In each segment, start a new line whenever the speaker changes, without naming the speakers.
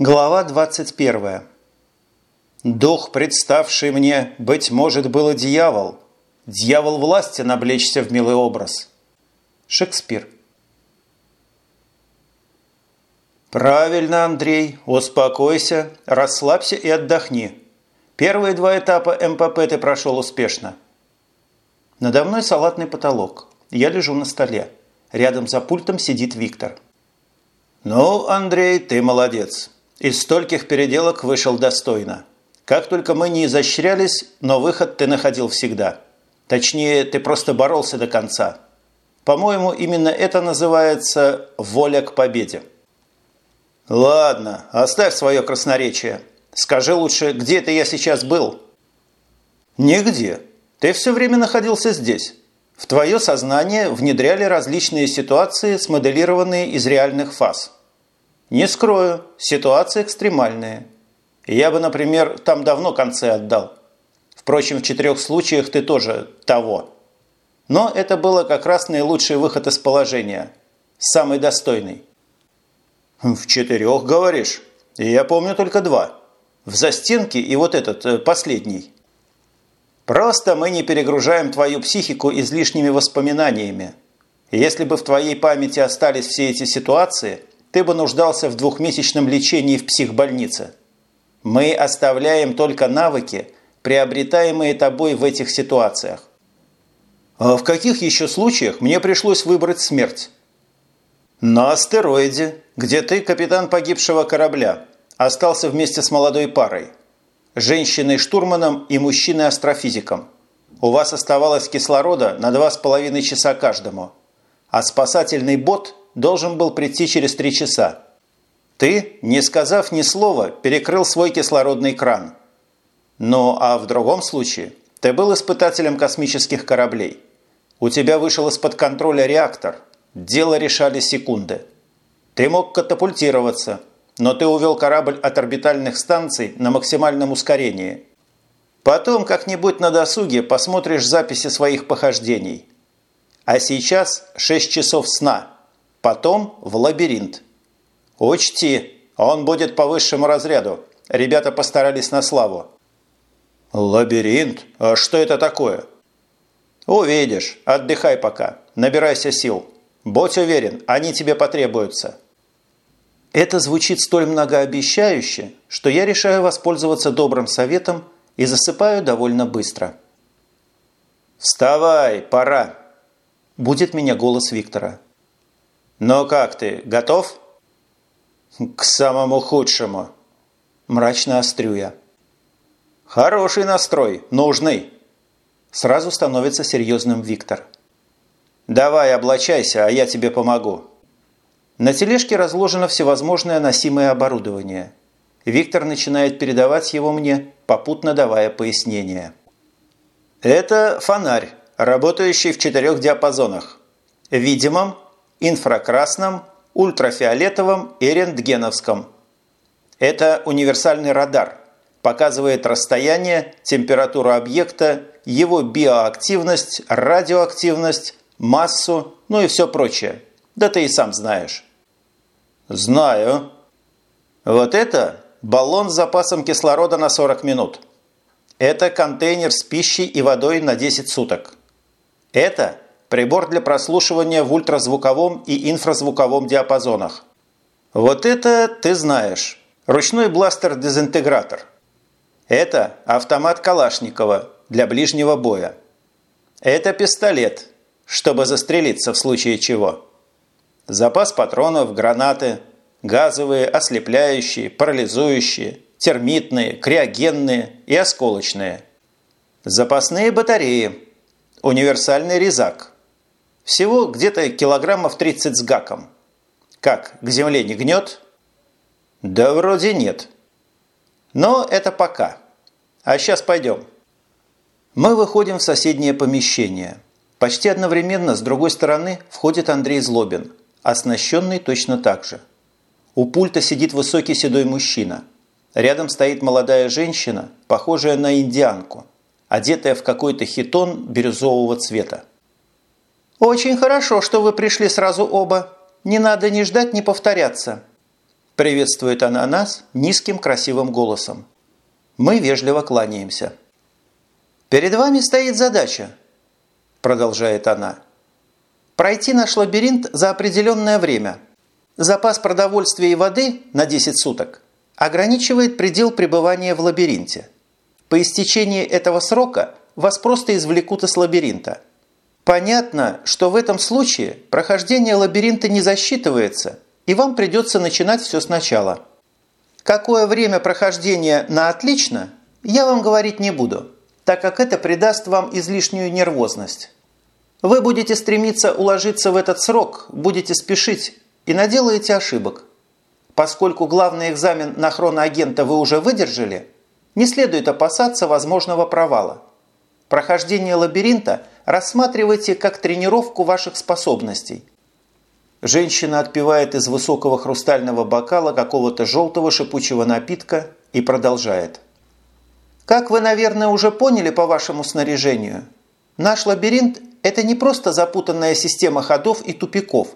Глава 21. «Дух, представший мне, быть может, был дьявол. Дьявол власти наблечься в милый образ». Шекспир. «Правильно, Андрей, успокойся, расслабься и отдохни. Первые два этапа МПП ты прошел успешно». Надо мной салатный потолок. Я лежу на столе. Рядом за пультом сидит Виктор. «Ну, Андрей, ты молодец. Из стольких переделок вышел достойно. Как только мы не изощрялись, но выход ты находил всегда. Точнее, ты просто боролся до конца. По-моему, именно это называется «воля к победе». Ладно, оставь свое красноречие. Скажи лучше, где это я сейчас был? Нигде. Ты все время находился здесь. В твое сознание внедряли различные ситуации, смоделированные из реальных фаз. Не скрою, ситуация экстремальная. Я бы, например, там давно концы отдал. Впрочем, в четырех случаях ты тоже того. Но это было как раз наилучший выход из положения. Самый достойный. В четырех, говоришь? Я помню только два. В застенке и вот этот, э, последний. Просто мы не перегружаем твою психику излишними воспоминаниями. Если бы в твоей памяти остались все эти ситуации – ты бы нуждался в двухмесячном лечении в психбольнице. Мы оставляем только навыки, приобретаемые тобой в этих ситуациях. А в каких еще случаях мне пришлось выбрать смерть? На астероиде, где ты, капитан погибшего корабля, остался вместе с молодой парой. Женщиной-штурманом и мужчиной-астрофизиком. У вас оставалось кислорода на два с половиной часа каждому. А спасательный бот – должен был прийти через три часа. Ты, не сказав ни слова, перекрыл свой кислородный кран. Ну а в другом случае ты был испытателем космических кораблей. У тебя вышел из-под контроля реактор. Дело решали секунды. Ты мог катапультироваться, но ты увел корабль от орбитальных станций на максимальном ускорении. Потом как-нибудь на досуге посмотришь записи своих похождений. А сейчас 6 часов сна – Потом в лабиринт. Учти, он будет по высшему разряду. Ребята постарались на славу. Лабиринт? А что это такое? Увидишь. Отдыхай пока. Набирайся сил. Будь уверен, они тебе потребуются. Это звучит столь многообещающе, что я решаю воспользоваться добрым советом и засыпаю довольно быстро. «Вставай, пора!» – будет меня голос Виктора. «Ну как ты, готов?» «К самому худшему», – мрачно острю я. «Хороший настрой, нужный!» Сразу становится серьезным Виктор. «Давай, облачайся, а я тебе помогу». На тележке разложено всевозможное носимое оборудование. Виктор начинает передавать его мне, попутно давая пояснения. Это фонарь, работающий в четырех диапазонах. Видимом, инфракрасном, ультрафиолетовом и рентгеновском. Это универсальный радар. Показывает расстояние, температуру объекта, его биоактивность, радиоактивность, массу, ну и все прочее. Да ты и сам знаешь. Знаю. Вот это баллон с запасом кислорода на 40 минут. Это контейнер с пищей и водой на 10 суток. Это прибор для прослушивания в ультразвуковом и инфразвуковом диапазонах. Вот это ты знаешь. Ручной бластер-дезинтегратор. Это автомат Калашникова для ближнего боя. Это пистолет, чтобы застрелиться в случае чего. Запас патронов, гранаты, газовые, ослепляющие, парализующие, термитные, криогенные и осколочные. Запасные батареи, универсальный резак – всего где-то килограммов 30 с гаком. Как, к земле не гнет? Да вроде нет. Но это пока. А сейчас пойдем. Мы выходим в соседнее помещение. Почти одновременно с другой стороны входит Андрей Злобин, оснащенный точно так же. У пульта сидит высокий седой мужчина. Рядом стоит молодая женщина, похожая на индианку, одетая в какой-то хитон бирюзового цвета.
«Очень хорошо, что вы пришли сразу оба. Не надо ни ждать, ни повторяться».
Приветствует она нас низким красивым голосом. Мы вежливо кланяемся. «Перед вами стоит задача», – продолжает она. «Пройти наш лабиринт за определенное время. Запас продовольствия и воды на 10 суток ограничивает предел пребывания в лабиринте. По истечении этого срока вас просто извлекут из лабиринта. Понятно, что в этом случае прохождение лабиринта не засчитывается, и вам придется начинать все сначала. Какое время прохождения на «отлично» я вам говорить не буду, так как это придаст вам излишнюю нервозность. Вы будете стремиться уложиться в этот срок, будете спешить и наделаете ошибок. Поскольку главный экзамен на хроноагента вы уже выдержали, не следует опасаться возможного провала. Прохождение лабиринта рассматривайте как тренировку ваших способностей – Женщина отпивает из высокого хрустального бокала какого-то желтого шипучего напитка и продолжает. Как вы, наверное, уже поняли по вашему снаряжению, наш лабиринт – это не просто запутанная система ходов и тупиков.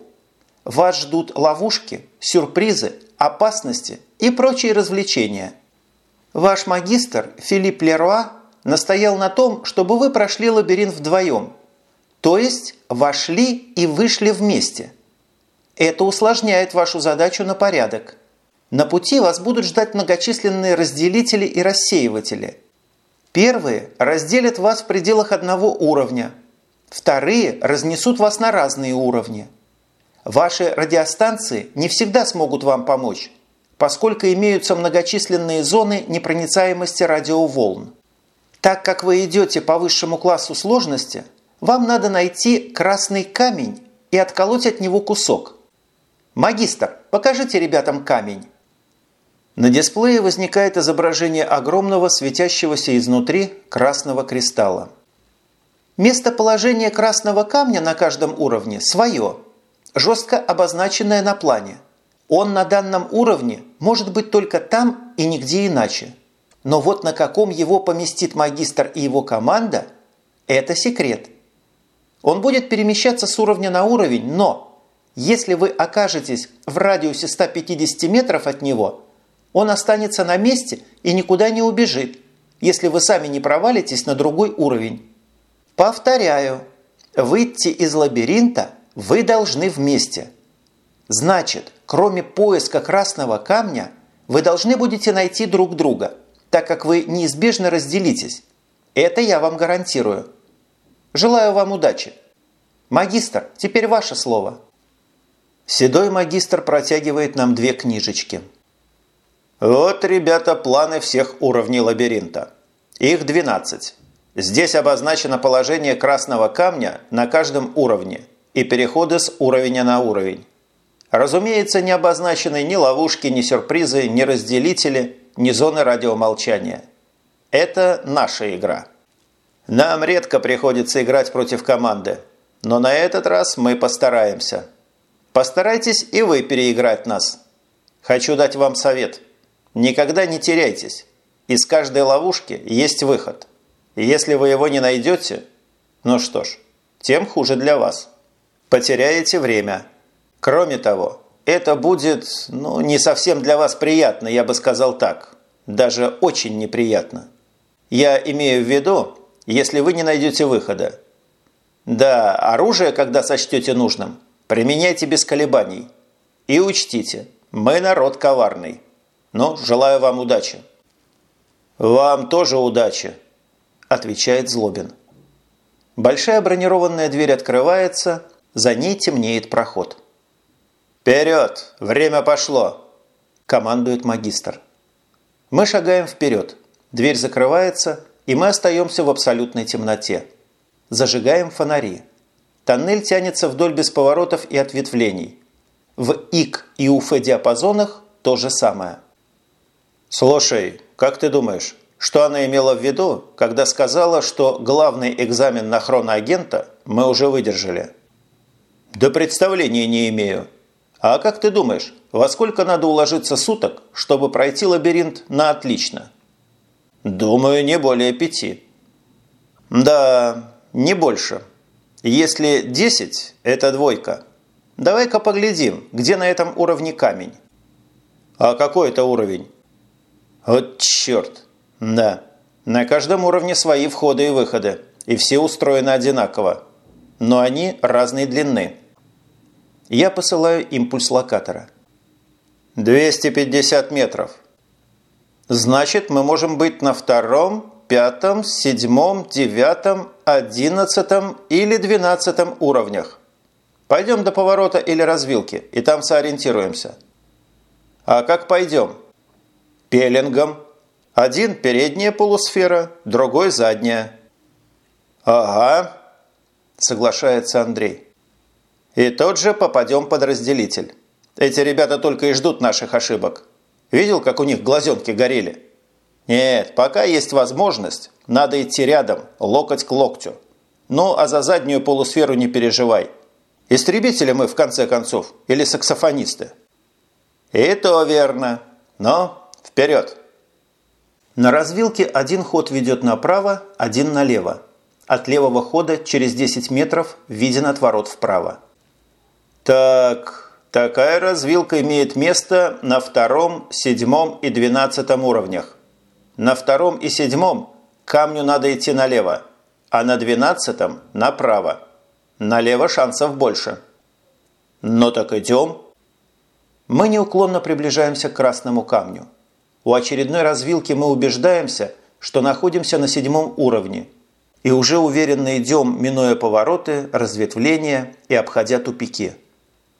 Вас ждут ловушки, сюрпризы, опасности и прочие развлечения. Ваш магистр Филипп Леруа настоял на том, чтобы вы прошли лабиринт вдвоем, то есть вошли и вышли вместе – это усложняет вашу задачу на порядок. На пути вас будут ждать многочисленные разделители и рассеиватели. Первые разделят вас в пределах одного уровня. Вторые разнесут вас на разные уровни. Ваши радиостанции не всегда смогут вам помочь, поскольку имеются многочисленные зоны непроницаемости радиоволн. Так как вы идете по высшему классу сложности, вам надо найти красный камень и отколоть от него кусок – «Магистр, покажите ребятам камень». На дисплее возникает изображение огромного светящегося изнутри красного кристалла. Местоположение красного камня на каждом уровне свое, жестко обозначенное на плане. Он на данном уровне может быть только там и нигде иначе. Но вот на каком его поместит магистр и его команда – это секрет. Он будет перемещаться с уровня на уровень, но если вы окажетесь в радиусе 150 метров от него, он останется на месте и никуда не убежит, если вы сами не провалитесь на другой уровень. Повторяю, выйти из лабиринта вы должны вместе. Значит, кроме поиска красного камня, вы должны будете найти друг друга, так как вы неизбежно разделитесь. Это я вам гарантирую. Желаю вам удачи. Магистр, теперь ваше слово. Седой магистр протягивает нам две книжечки. Вот, ребята, планы всех уровней лабиринта. Их 12. Здесь обозначено положение красного камня на каждом уровне и переходы с уровня на уровень. Разумеется, не обозначены ни ловушки, ни сюрпризы, ни разделители, ни зоны радиомолчания. Это наша игра. Нам редко приходится играть против команды, но на этот раз мы постараемся – Постарайтесь и вы переиграть нас. Хочу дать вам совет. Никогда не теряйтесь. Из каждой ловушки есть выход. Если вы его не найдете, ну что ж, тем хуже для вас. Потеряете время. Кроме того, это будет, ну, не совсем для вас приятно, я бы сказал так. Даже очень неприятно. Я имею в виду, если вы не найдете выхода. Да, оружие, когда сочтете нужным – Применяйте без колебаний. И учтите, мы народ коварный. Но желаю вам удачи». «Вам тоже удачи», – отвечает Злобин. Большая бронированная дверь открывается, за ней темнеет проход. «Вперед! Время пошло!» – командует магистр. Мы шагаем вперед. Дверь закрывается, и мы остаемся в абсолютной темноте. Зажигаем фонари. Тоннель тянется вдоль без поворотов и ответвлений. В ИК и УФ диапазонах то же самое. «Слушай, как ты думаешь, что она имела в виду, когда сказала, что главный экзамен на хроноагента мы уже выдержали?» «Да представления не имею. А как ты думаешь, во сколько надо уложиться суток, чтобы пройти лабиринт на отлично?» «Думаю, не более пяти». «Да, не больше». Если 10 – это двойка, давай-ка поглядим, где на этом уровне камень. А какой это уровень? Вот черт. Да. На каждом уровне свои входы и выходы, и все устроены одинаково. Но они разной длины. Я посылаю импульс локатора. 250 метров. Значит, мы можем быть на втором, пятом, седьмом, девятом, одиннадцатом или двенадцатом уровнях. Пойдем до поворота или развилки, и там сориентируемся. А как пойдем? Пеленгом. Один передняя полусфера, другой задняя. Ага, соглашается Андрей. И тот же попадем под разделитель. Эти ребята только и ждут наших ошибок. Видел, как у них глазенки горели? Нет, пока есть возможность, надо идти рядом, локоть к локтю. Ну, а за заднюю полусферу не переживай. Истребители мы, в конце концов, или саксофонисты? И то верно. Но вперед! На развилке один ход ведет направо, один налево. От левого хода через 10 метров виден отворот вправо. Так, такая развилка имеет место на втором, седьмом и двенадцатом уровнях. На втором и седьмом камню надо идти налево, а на двенадцатом – направо. Налево шансов больше. Но так идем. Мы неуклонно приближаемся к красному камню. У очередной развилки мы убеждаемся, что находимся на седьмом уровне и уже уверенно идем, минуя повороты, разветвления и обходя тупики.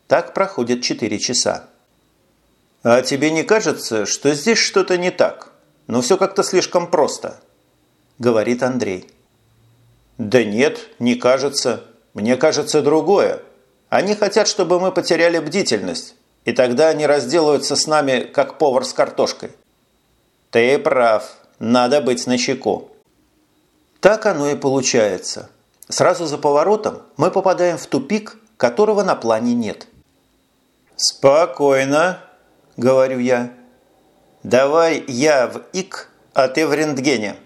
Так проходит 4 часа. А тебе не кажется, что здесь что-то не так? Ну все как-то слишком просто, говорит Андрей. Да нет, не кажется. Мне кажется другое. Они хотят, чтобы мы потеряли бдительность, и тогда они разделаются с нами, как повар с картошкой. Ты прав, надо быть начеку. Так оно и получается. Сразу за поворотом мы попадаем в тупик, которого на плане нет. «Спокойно», – говорю я. «Давай я в ИК, а ты в рентгене».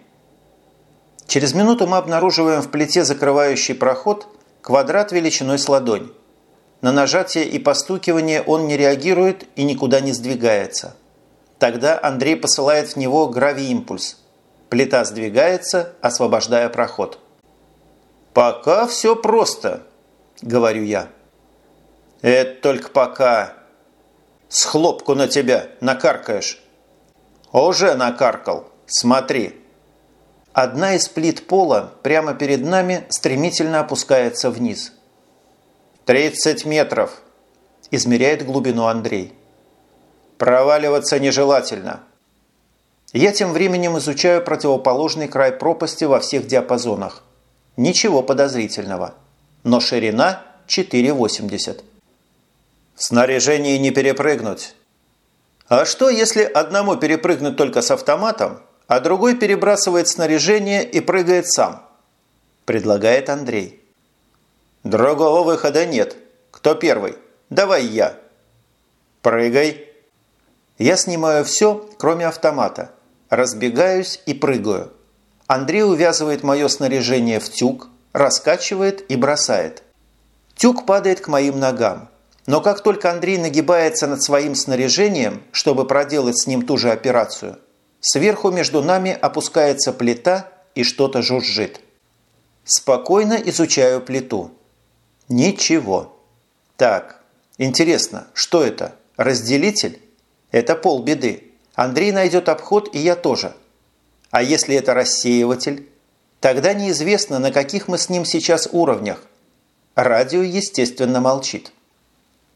Через минуту мы обнаруживаем в плите закрывающий проход – Квадрат величиной с ладонь. На нажатие и постукивание он не реагирует и никуда не сдвигается. Тогда Андрей посылает в него гравиимпульс. Плита сдвигается, освобождая проход. «Пока все просто», – говорю я. «Это только пока. Схлопку на тебя накаркаешь». «Уже накаркал. Смотри». Одна из плит пола прямо перед нами стремительно опускается вниз. «Тридцать метров!» – измеряет глубину Андрей. «Проваливаться нежелательно!» Я тем временем изучаю противоположный край пропасти во всех диапазонах. Ничего подозрительного. Но ширина 4,80. В снаряжении не перепрыгнуть. А что, если одному перепрыгнуть только с автоматом, а другой перебрасывает снаряжение и прыгает сам», – предлагает Андрей. «Другого выхода нет. Кто первый? Давай я». «Прыгай». Я снимаю все, кроме автомата. Разбегаюсь и прыгаю. Андрей увязывает мое снаряжение в тюк, раскачивает и бросает. Тюк падает к моим ногам. Но как только Андрей нагибается над своим снаряжением, чтобы проделать с ним ту же операцию – Сверху между нами опускается плита и что-то жужжит. Спокойно изучаю плиту. Ничего. Так, интересно, что это? Разделитель? Это полбеды. Андрей найдет обход, и я тоже. А если это рассеиватель? Тогда неизвестно, на каких мы с ним сейчас уровнях. Радио, естественно, молчит.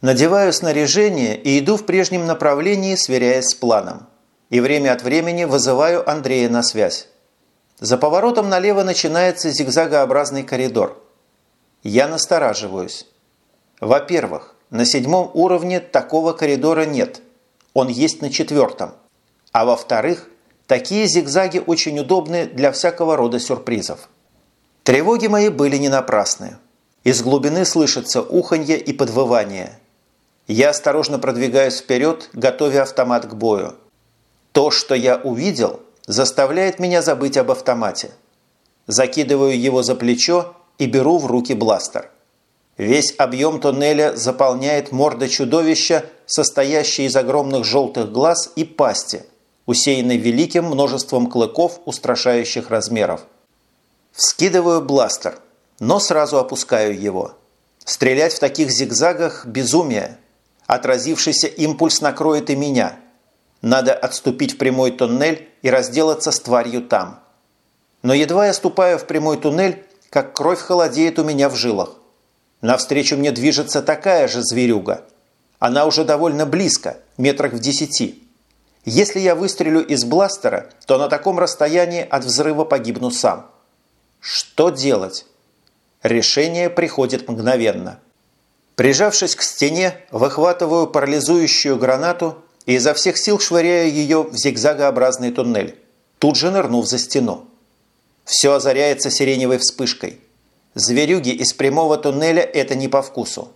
Надеваю снаряжение и иду в прежнем направлении, сверяясь с планом и время от времени вызываю Андрея на связь. За поворотом налево начинается зигзагообразный коридор. Я настораживаюсь. Во-первых, на седьмом уровне такого коридора нет. Он есть на четвертом. А во-вторых, такие зигзаги очень удобны для всякого рода сюрпризов. Тревоги мои были не напрасны. Из глубины слышится уханье и подвывание. Я осторожно продвигаюсь вперед, готовя автомат к бою. То, что я увидел, заставляет меня забыть об автомате. Закидываю его за плечо и беру в руки бластер. Весь объем туннеля заполняет морда чудовища, состоящей из огромных желтых глаз и пасти, усеянной великим множеством клыков устрашающих размеров. Вскидываю бластер, но сразу опускаю его. Стрелять в таких зигзагах – безумие. Отразившийся импульс накроет и меня. Надо отступить в прямой туннель и разделаться с тварью там. Но едва я ступаю в прямой туннель, как кровь холодеет у меня в жилах. Навстречу мне движется такая же зверюга. Она уже довольно близко, метрах в десяти. Если я выстрелю из бластера, то на таком расстоянии от взрыва погибну сам. Что делать? Решение приходит мгновенно. Прижавшись к стене, выхватываю парализующую гранату и изо всех сил швыряю ее в зигзагообразный туннель, тут же нырнув за стену. Все озаряется сиреневой вспышкой. Зверюги из прямого туннеля это не по вкусу.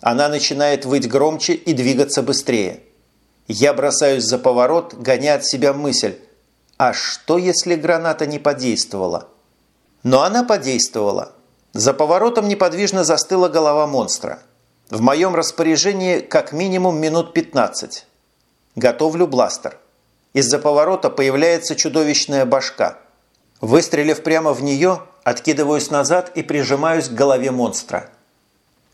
Она начинает выть громче и двигаться быстрее. Я бросаюсь за поворот, гоня от себя мысль. А что, если граната не подействовала? Но она подействовала. За поворотом неподвижно застыла голова монстра. В моем распоряжении как минимум минут 15. Готовлю бластер. Из-за поворота появляется чудовищная башка – Выстрелив прямо в нее, откидываюсь назад и прижимаюсь к голове монстра.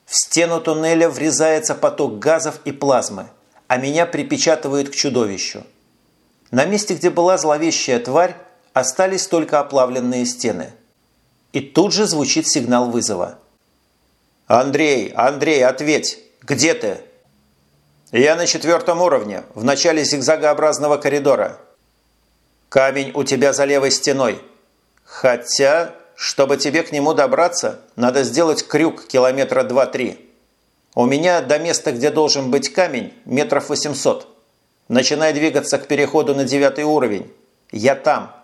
В стену туннеля врезается поток газов и плазмы, а меня припечатывает к чудовищу. На месте, где была зловещая тварь, остались только оплавленные стены. И тут же звучит сигнал вызова. «Андрей, Андрей, ответь! Где ты?» «Я на четвертом уровне, в начале зигзагообразного коридора». «Камень у тебя за левой стеной. Хотя, чтобы тебе к нему добраться, надо сделать крюк километра 2-3. У меня до места, где должен быть камень, метров 800. Начинай двигаться к переходу на девятый уровень. Я там.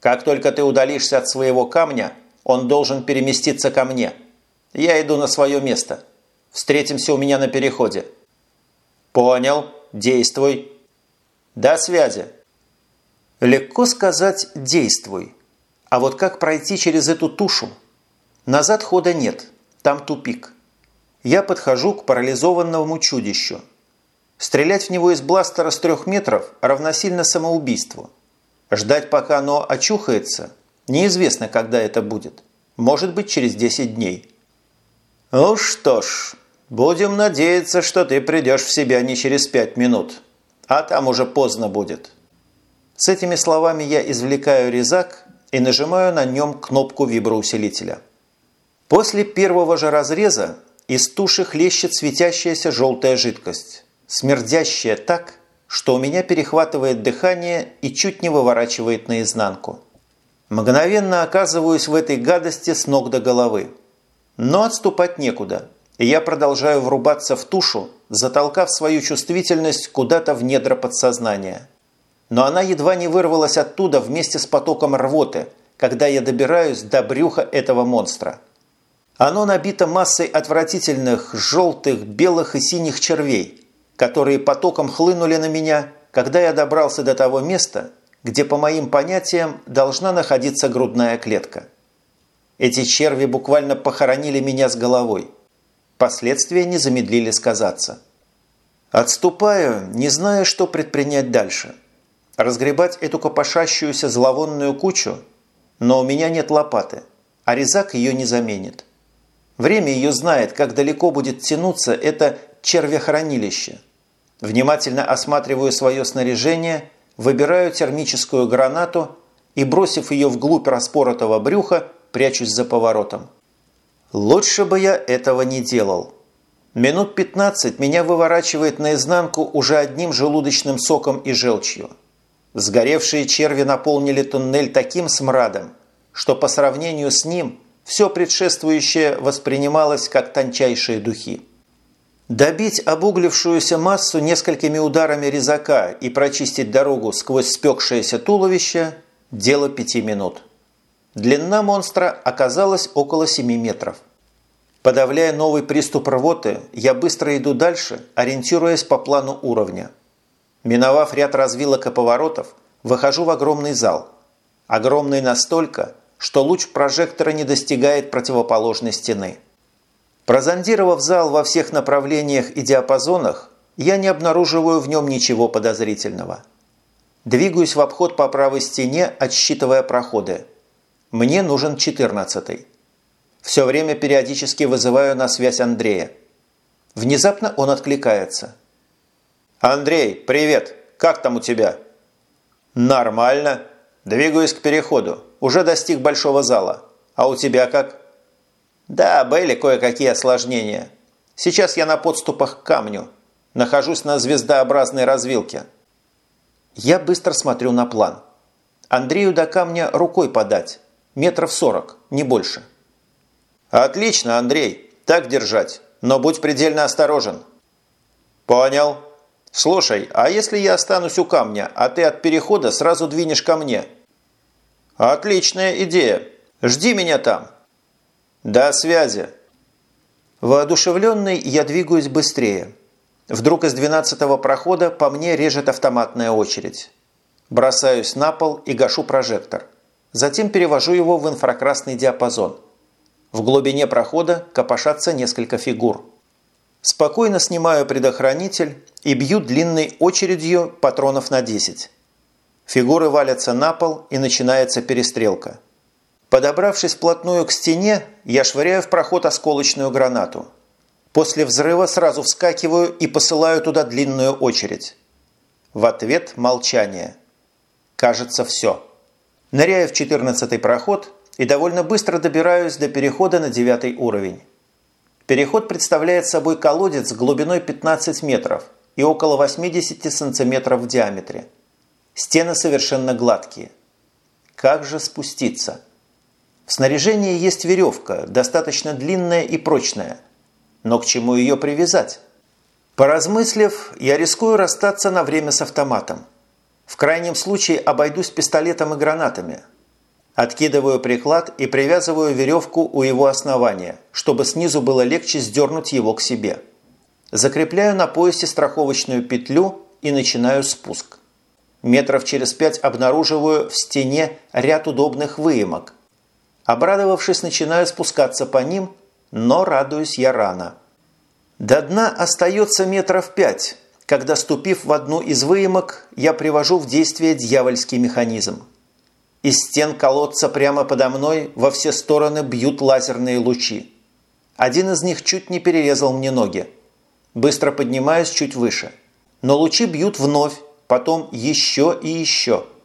Как только ты удалишься от своего камня, он должен переместиться ко мне. Я иду на свое место. Встретимся у меня на переходе. Понял. Действуй. До связи. Легко сказать «действуй». А вот как пройти через эту тушу? Назад хода нет, там тупик. Я подхожу к парализованному чудищу. Стрелять в него из бластера с трех метров равносильно самоубийству. Ждать, пока оно очухается, неизвестно, когда это будет. Может быть, через 10 дней. Ну что ж, будем надеяться, что ты придешь в себя не через 5 минут, а там уже поздно будет. С этими словами я извлекаю резак и нажимаю на нем кнопку виброусилителя. После первого же разреза из туши хлещет светящаяся желтая жидкость, смердящая так, что у меня перехватывает дыхание и чуть не выворачивает наизнанку. Мгновенно оказываюсь в этой гадости с ног до головы. Но отступать некуда, я продолжаю врубаться в тушу, затолкав свою чувствительность куда-то в недра подсознания – но она едва не вырвалась оттуда вместе с потоком рвоты, когда я добираюсь до брюха этого монстра. Оно набито массой отвратительных желтых, белых и синих червей, которые потоком хлынули на меня, когда я добрался до того места, где, по моим понятиям, должна находиться грудная клетка. Эти черви буквально похоронили меня с головой. Последствия не замедлили сказаться. Отступаю, не зная, что предпринять дальше – разгребать эту копошащуюся зловонную кучу, но у меня нет лопаты, а резак ее не заменит. Время ее знает, как далеко будет тянуться это червяхранилище. Внимательно осматриваю свое снаряжение, выбираю термическую гранату и, бросив ее вглубь распоротого брюха, прячусь за поворотом. Лучше бы я этого не делал. Минут 15 меня выворачивает наизнанку уже одним желудочным соком и желчью. Сгоревшие черви наполнили туннель таким смрадом, что по сравнению с ним все предшествующее воспринималось как тончайшие духи. Добить обуглившуюся массу несколькими ударами резака и прочистить дорогу сквозь спекшееся туловище – дело пяти минут. Длина монстра оказалась около 7 метров. Подавляя новый приступ рвоты, я быстро иду дальше, ориентируясь по плану уровня – Миновав ряд развилок и поворотов, выхожу в огромный зал. Огромный настолько, что луч прожектора не достигает противоположной стены. Прозондировав зал во всех направлениях и диапазонах, я не обнаруживаю в нем ничего подозрительного. Двигаюсь в обход по правой стене, отсчитывая проходы. Мне нужен четырнадцатый. Все время периодически вызываю на связь Андрея. Внезапно он откликается. «Андрей, привет! Как там у тебя?» «Нормально. Двигаюсь к переходу. Уже достиг большого зала. А у тебя как?» «Да, были кое-какие осложнения. Сейчас я на подступах к камню. Нахожусь на звездообразной развилке». Я быстро смотрю на план. Андрею до камня рукой подать. Метров сорок, не больше. «Отлично, Андрей. Так держать. Но будь предельно осторожен». «Понял. Слушай, а если я останусь у камня, а ты от перехода сразу двинешь ко мне?» «Отличная идея. Жди меня там». «До связи». Воодушевленный я двигаюсь быстрее. Вдруг из двенадцатого прохода по мне режет автоматная очередь. Бросаюсь на пол и гашу прожектор. Затем перевожу его в инфракрасный диапазон. В глубине прохода копошатся несколько фигур. Спокойно снимаю предохранитель и бью длинной очередью патронов на 10. Фигуры валятся на пол и начинается перестрелка. Подобравшись вплотную к стене, я швыряю в проход осколочную гранату. После взрыва сразу вскакиваю и посылаю туда длинную очередь. В ответ молчание. Кажется, все. Ныряю в четырнадцатый проход и довольно быстро добираюсь до перехода на девятый уровень. Переход представляет собой колодец глубиной 15 метров и около 80 сантиметров в диаметре. Стены совершенно гладкие. Как же спуститься? В снаряжении есть веревка, достаточно длинная и прочная. Но к чему ее привязать? Поразмыслив, я рискую расстаться на время с автоматом. В крайнем случае обойдусь пистолетом и гранатами. Откидываю приклад и привязываю веревку у его основания, чтобы снизу было легче сдернуть его к себе. Закрепляю на поясе страховочную петлю и начинаю спуск. Метров через пять обнаруживаю в стене ряд удобных выемок, Обрадовавшись, начинаю спускаться по ним, но радуюсь я рано. До дна остается метров пять, когда, ступив в одну из выемок, я привожу в действие дьявольский механизм. Из стен колодца прямо подо мной во все стороны бьют лазерные лучи. Один из них чуть не перерезал мне ноги. Быстро поднимаюсь чуть выше. Но лучи бьют вновь, потом еще и еще –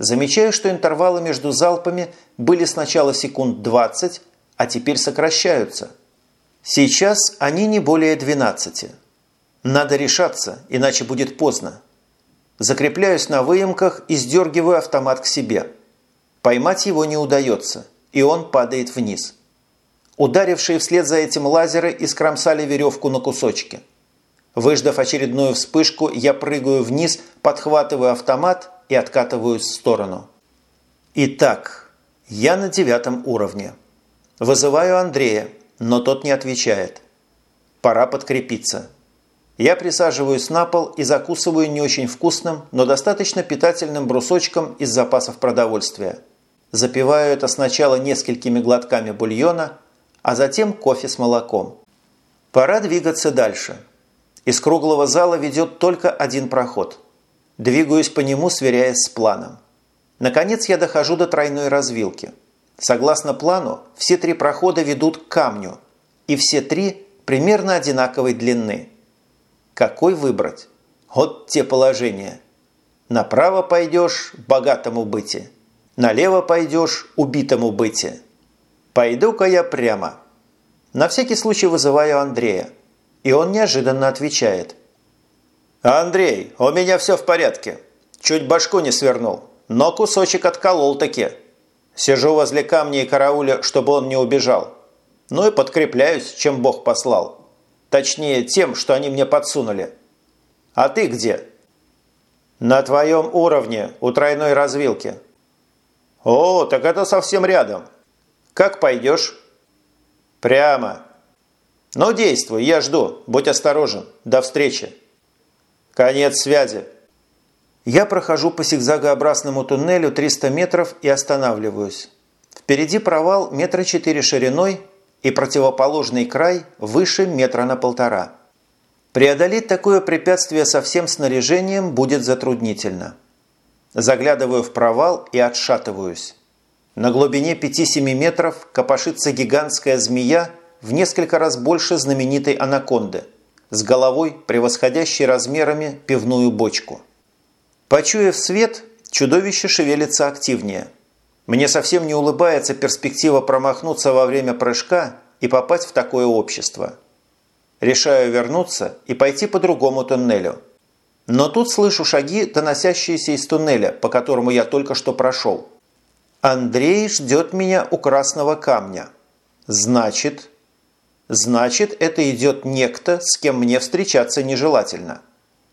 Замечаю, что интервалы между залпами были сначала секунд 20, а теперь сокращаются. Сейчас они не более 12. Надо решаться, иначе будет поздно. Закрепляюсь на выемках и сдергиваю автомат к себе. Поймать его не удается, и он падает вниз. Ударившие вслед за этим лазеры искромсали веревку на кусочки. Выждав очередную вспышку, я прыгаю вниз, подхватываю автомат и откатываюсь в сторону. Итак, я на девятом уровне. Вызываю Андрея, но тот не отвечает. Пора подкрепиться. Я присаживаюсь на пол и закусываю не очень вкусным, но достаточно питательным брусочком из запасов продовольствия. Запиваю это сначала несколькими глотками бульона, а затем кофе с молоком. Пора двигаться дальше. Из круглого зала ведет только один проход – Двигаюсь по нему, сверяясь с планом. Наконец я дохожу до тройной развилки. Согласно плану, все три прохода ведут к камню, и все три примерно одинаковой длины. Какой выбрать? Вот те положения. Направо пойдешь – богатому быти. Налево пойдешь – убитому быти. Пойду-ка я прямо. На всякий случай вызываю Андрея. И он неожиданно отвечает. «Андрей, у меня все в порядке. Чуть башку не свернул, но кусочек отколол таки. Сижу возле камня и карауля, чтобы он не убежал. Ну и подкрепляюсь, чем Бог послал. Точнее, тем, что они мне подсунули. А ты где?» «На твоем уровне, у тройной развилки». «О, так это совсем рядом. Как пойдешь?» «Прямо». «Ну, действуй, я жду. Будь осторожен. До встречи». Конец связи. Я прохожу по зигзагообразному туннелю 300 метров и останавливаюсь. Впереди провал метра четыре шириной и противоположный край выше метра на полтора. Преодолеть такое препятствие со всем снаряжением будет затруднительно. Заглядываю в провал и отшатываюсь. На глубине 5-7 метров копошится гигантская змея в несколько раз больше знаменитой анаконды, с головой, превосходящей размерами пивную бочку. Почуяв свет, чудовище шевелится активнее. Мне совсем не улыбается перспектива промахнуться во время прыжка и попасть в такое общество. Решаю вернуться и пойти по другому туннелю. Но тут слышу шаги, доносящиеся из туннеля, по которому я только что прошел. Андрей ждет меня у красного камня. Значит... Значит, это идет некто, с кем мне встречаться нежелательно.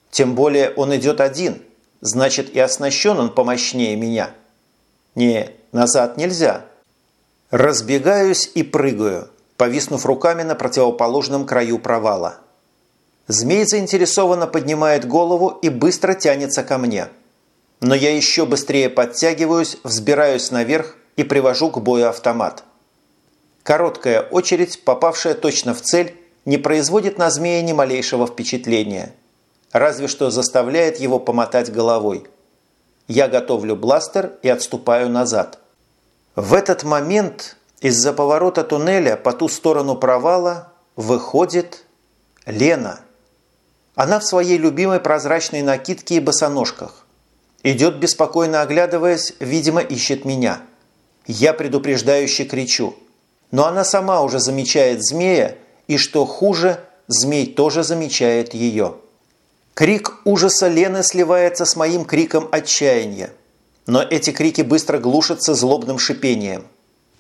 Тем более он идет один. Значит, и оснащен он помощнее меня. Не, назад нельзя. Разбегаюсь и прыгаю, повиснув руками на противоположном краю провала. Змей заинтересованно поднимает голову и быстро тянется ко мне. Но я еще быстрее подтягиваюсь, взбираюсь наверх и привожу к бою автомат. Короткая очередь, попавшая точно в цель, не производит на змея ни малейшего впечатления. Разве что заставляет его помотать головой. Я готовлю бластер и отступаю назад. В этот момент из-за поворота туннеля по ту сторону провала выходит Лена. Она в своей любимой прозрачной накидке и босоножках. Идет беспокойно оглядываясь, видимо, ищет меня. Я предупреждающе кричу. Но она сама уже замечает змея, и что хуже, змей тоже замечает ее. Крик ужаса Лены сливается с моим криком отчаяния. Но эти крики быстро глушатся злобным шипением.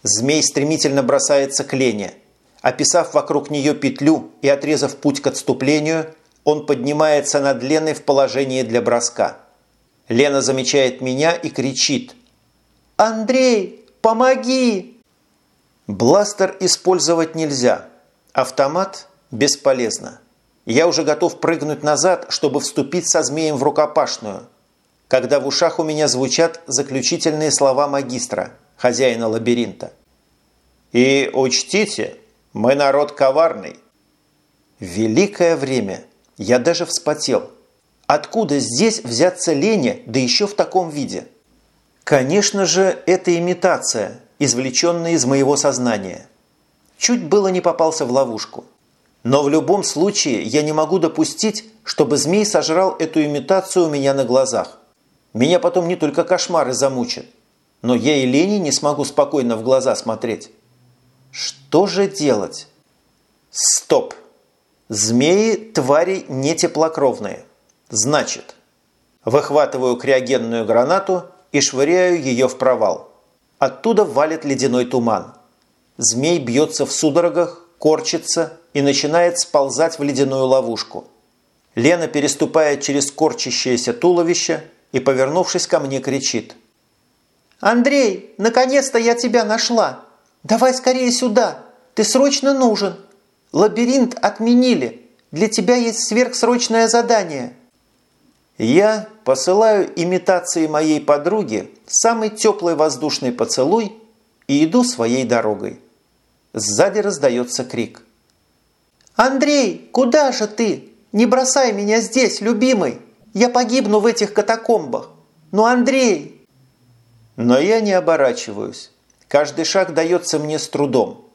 Змей стремительно бросается к Лене. Описав вокруг нее петлю и отрезав путь к отступлению, он поднимается над Леной в положении для броска. Лена замечает меня и кричит. «Андрей, помоги!» Бластер использовать нельзя. Автомат бесполезно. Я уже готов прыгнуть назад, чтобы вступить со змеем в рукопашную, когда в ушах у меня звучат заключительные слова магистра, хозяина лабиринта. «И учтите, мы народ коварный». Великое время. Я даже вспотел. Откуда здесь взяться Лене, да еще в таком виде? Конечно же, это имитация, извлеченная из моего сознания. Чуть было не попался в ловушку. Но в любом случае я не могу допустить, чтобы змей сожрал эту имитацию у меня на глазах. Меня потом не только кошмары замучат, но я и Лене не смогу спокойно в глаза смотреть. Что же делать? Стоп! Змеи – твари не теплокровные. Значит, выхватываю криогенную гранату и швыряю ее в провал. Оттуда валит ледяной туман. Змей бьется в судорогах, корчится и начинает сползать в ледяную ловушку. Лена переступает через корчащееся туловище и, повернувшись ко мне, кричит. «Андрей, наконец-то я тебя нашла! Давай скорее сюда! Ты срочно нужен! Лабиринт отменили! Для тебя есть сверхсрочное задание!» Я посылаю имитации моей подруги самый теплый воздушный поцелуй и иду своей дорогой. Сзади раздается крик. «Андрей, куда же ты? Не бросай меня здесь, любимый! Я погибну в этих катакомбах! Ну, Андрей!» Но я не оборачиваюсь. Каждый шаг дается мне с трудом.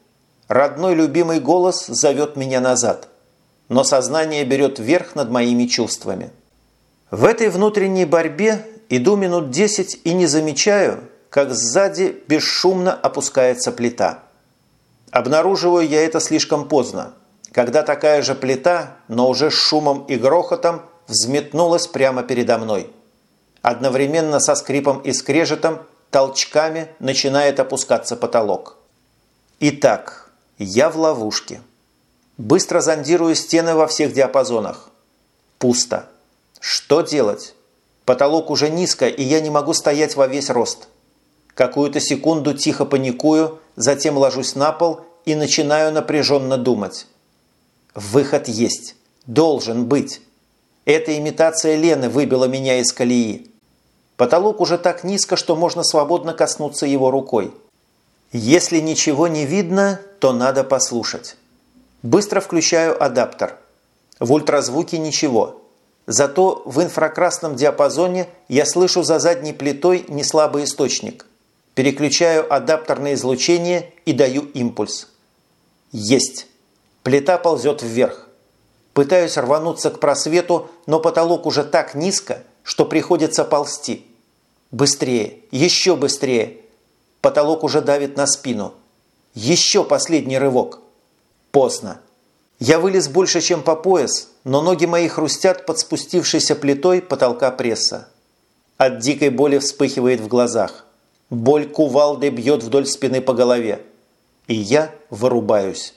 Родной любимый голос зовет меня назад. Но сознание берет верх над моими чувствами. В этой внутренней борьбе иду минут десять и не замечаю, как сзади бесшумно опускается плита. Обнаруживаю я это слишком поздно, когда такая же плита, но уже с шумом и грохотом, взметнулась прямо передо мной. Одновременно со скрипом и скрежетом толчками начинает опускаться потолок. Итак, я в ловушке. Быстро зондирую стены во всех диапазонах. Пусто. Что делать? Потолок уже низко, и я не могу стоять во весь рост. Какую-то секунду тихо паникую, затем ложусь на пол и начинаю напряженно думать. Выход есть. Должен быть. Эта имитация Лены выбила меня из колеи. Потолок уже так низко, что можно свободно коснуться его рукой. Если ничего не видно, то надо послушать. Быстро включаю адаптер. В ультразвуке ничего. Зато в инфракрасном диапазоне я слышу за задней плитой неслабый источник. Переключаю адаптерное излучение и даю импульс. Есть. Плита ползет вверх. Пытаюсь рвануться к просвету, но потолок уже так низко, что приходится ползти. Быстрее, еще быстрее. Потолок уже давит на спину. Еще последний рывок. Поздно. Я вылез больше, чем по пояс, но ноги мои хрустят под спустившейся плитой потолка пресса. От дикой боли вспыхивает в глазах. Боль кувалдой бьет вдоль спины по голове. И я вырубаюсь.